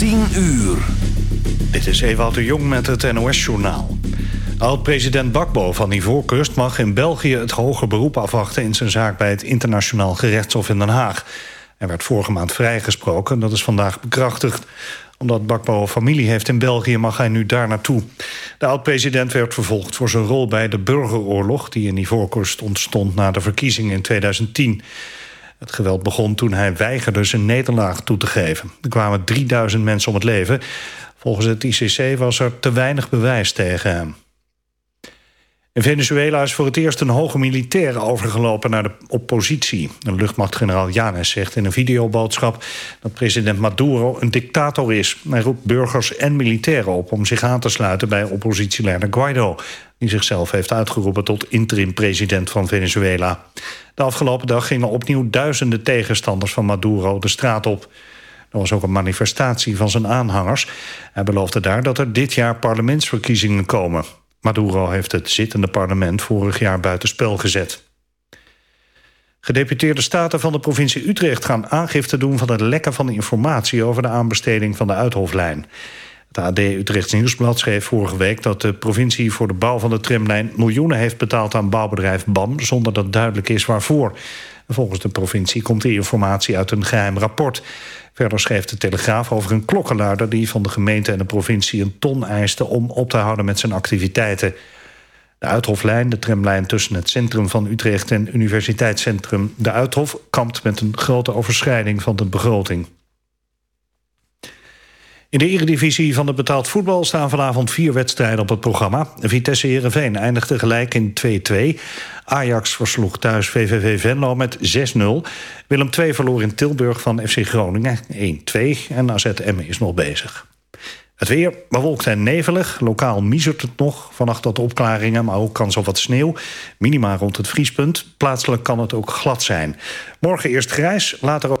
10 uur. Dit is Ewout de Jong met het NOS-journaal. Oud-president Bakbo van Ivoorkust mag in België het hoger beroep afwachten... in zijn zaak bij het Internationaal Gerechtshof in Den Haag. Hij werd vorige maand vrijgesproken, dat is vandaag bekrachtigd. Omdat Bakbo familie heeft in België mag hij nu daar naartoe. De oud-president werd vervolgd voor zijn rol bij de burgeroorlog... die in Ivoorkust ontstond na de verkiezingen in 2010... Het geweld begon toen hij weigerde zijn nederlaag toe te geven. Er kwamen 3000 mensen om het leven. Volgens het ICC was er te weinig bewijs tegen hem. In Venezuela is voor het eerst een hoge militair overgelopen naar de oppositie. De luchtmachtgeneraal Janes zegt in een videoboodschap dat president Maduro een dictator is. Hij roept burgers en militairen op om zich aan te sluiten bij oppositieleider Guaido, die zichzelf heeft uitgeroepen tot interim-president van Venezuela. De afgelopen dag gingen opnieuw duizenden tegenstanders van Maduro de straat op. Er was ook een manifestatie van zijn aanhangers. Hij beloofde daar dat er dit jaar parlementsverkiezingen komen. Maduro heeft het zittende parlement vorig jaar buitenspel gezet. Gedeputeerde staten van de provincie Utrecht gaan aangifte doen... van het lekken van informatie over de aanbesteding van de Uithoflijn. Het AD Utrechts Nieuwsblad schreef vorige week dat de provincie voor de bouw van de tramlijn miljoenen heeft betaald aan bouwbedrijf BAM zonder dat duidelijk is waarvoor. Volgens de provincie komt die informatie uit een geheim rapport. Verder schreef de Telegraaf over een klokkenluider die van de gemeente en de provincie een ton eiste om op te houden met zijn activiteiten. De Uithoflijn, de tramlijn tussen het centrum van Utrecht en Universiteitscentrum De Uithof, kampt met een grote overschrijding van de begroting. In de eredivisie van het betaald voetbal staan vanavond vier wedstrijden op het programma. Vitesse Heerenveen eindigde gelijk in 2-2. Ajax versloeg thuis VVV Venlo met 6-0. Willem II verloor in Tilburg van FC Groningen 1-2. En AZ Emmen is nog bezig. Het weer bewolkt en nevelig. Lokaal miezert het nog. Vannacht tot opklaringen, maar ook kans op wat sneeuw. Minima rond het vriespunt. Plaatselijk kan het ook glad zijn. Morgen eerst grijs, later ook...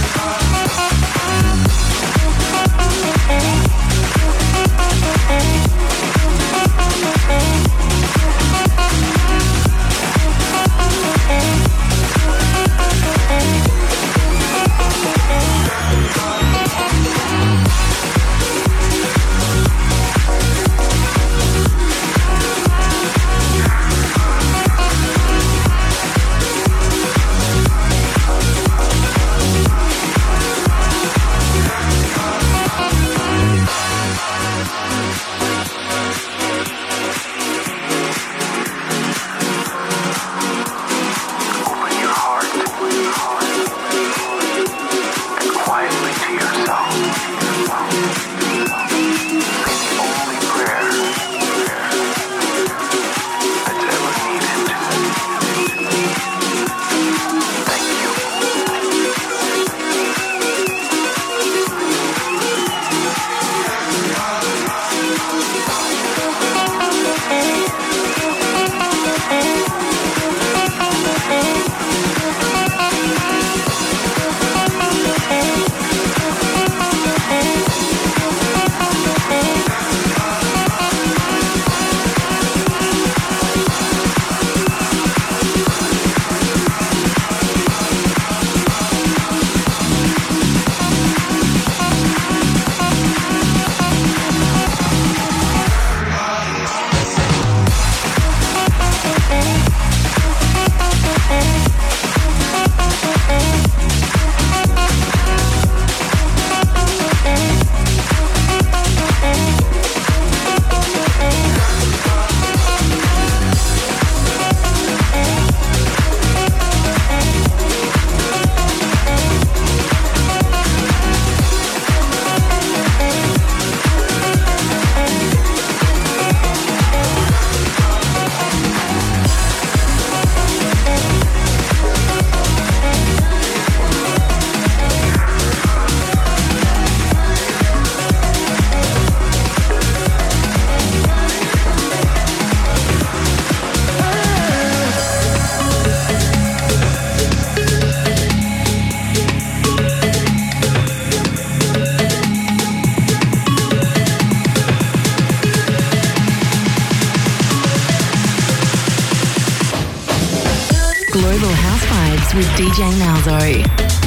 DJ Malzo.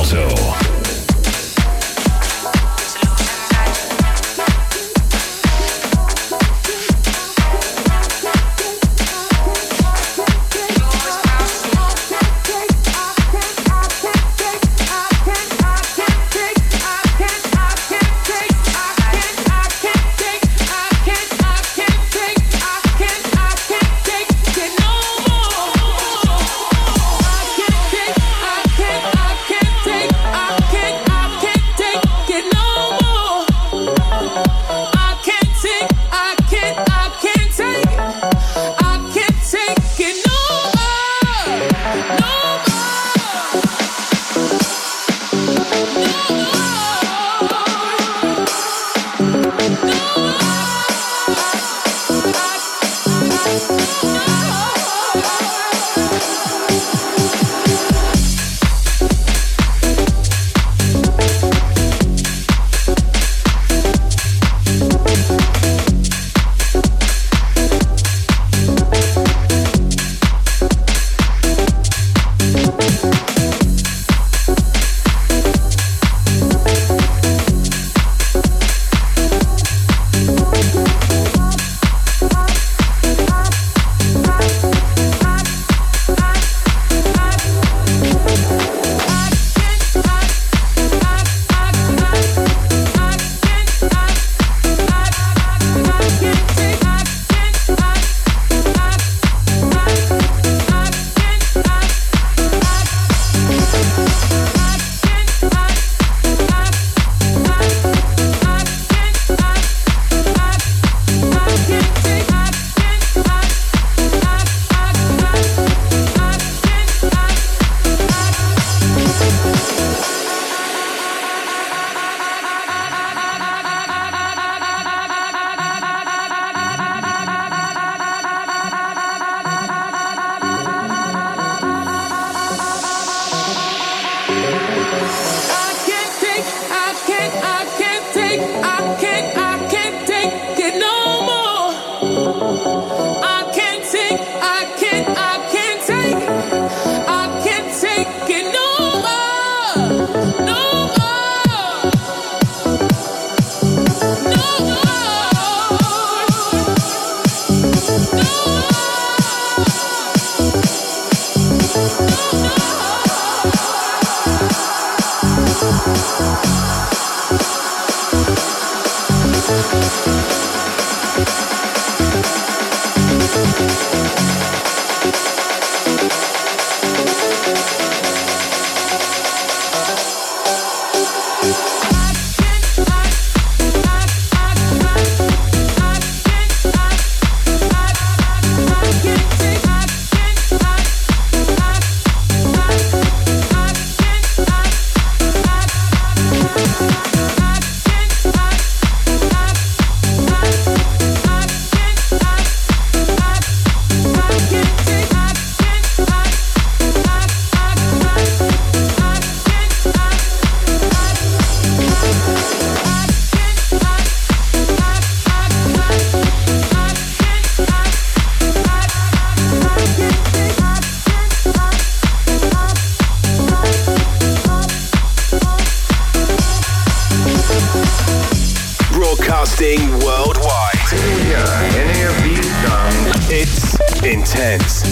Alto. broadcasting worldwide. Any of these songs? It's intense.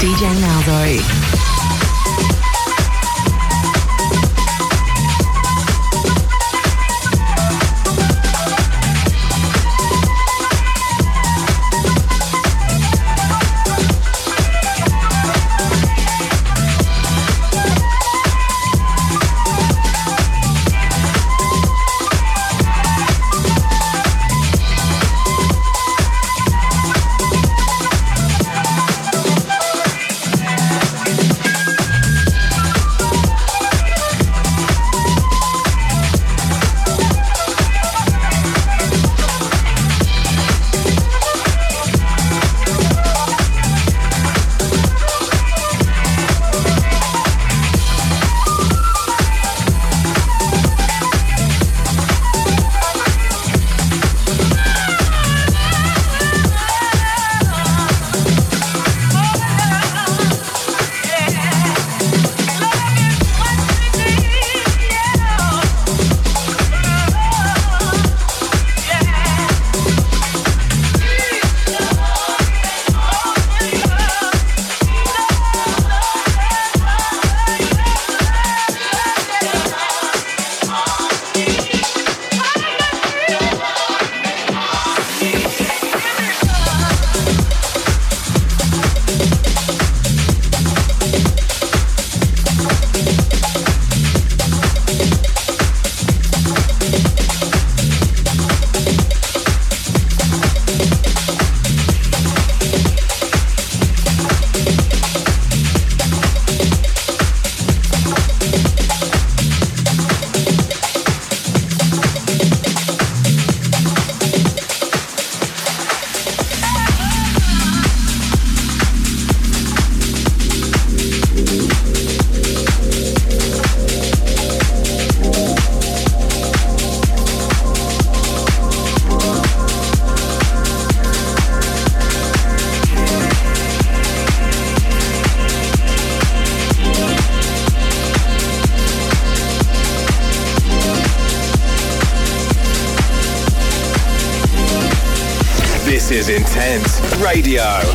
DJ Malzo. Radio.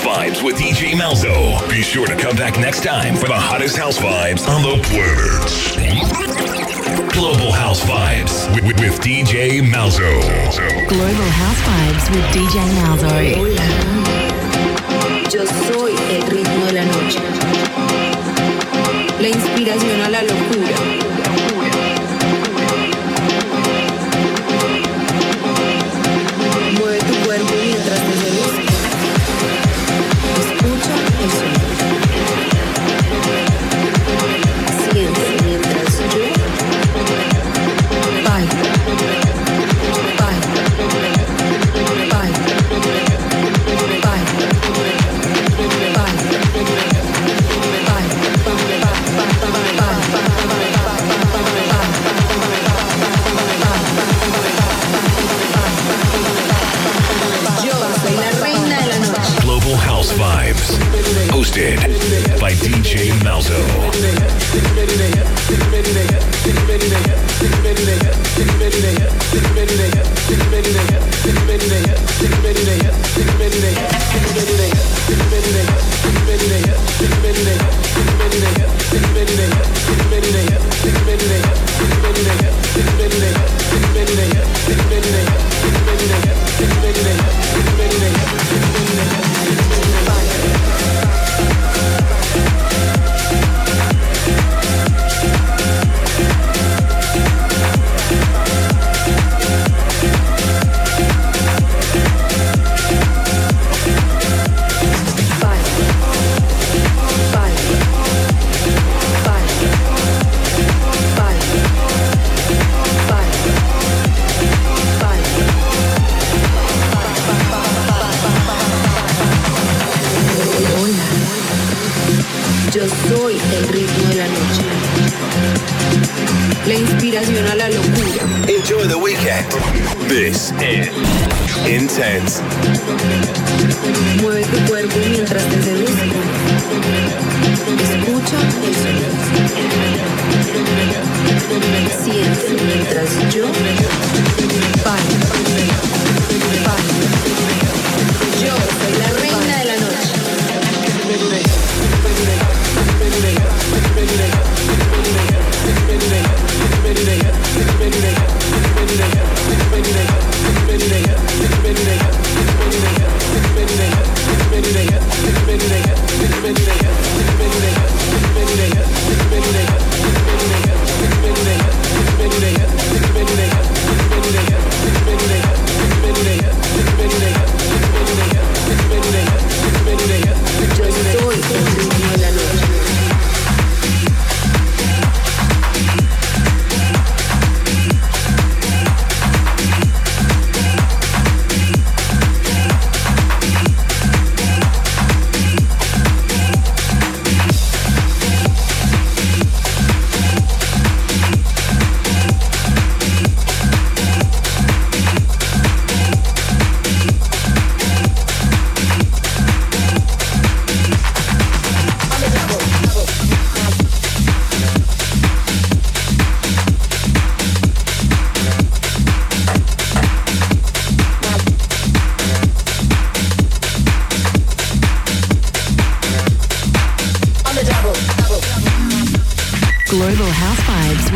Vibes with DJ Malzo. Be sure to come back next time for the hottest house vibes on the planet. Global House Vibes with, with, with DJ Malzo. Global House Vibes with DJ Malzo. Yo soy el ritmo de la noche. La inspiración a la locura. hosted by DJ Malzo. intense.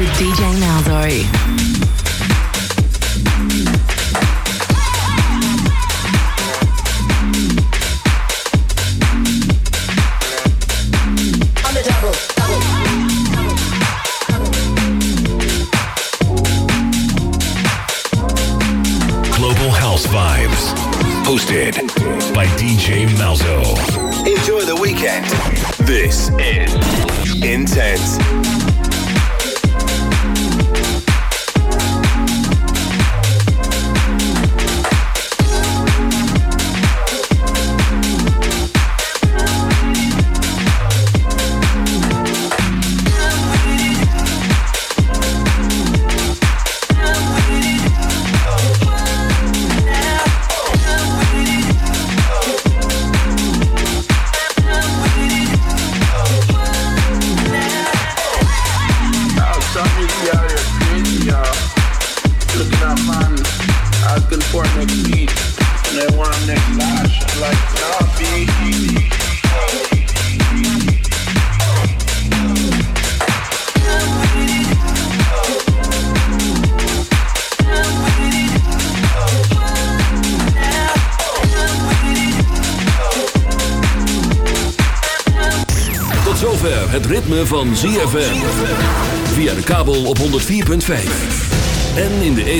with DJ Malzo.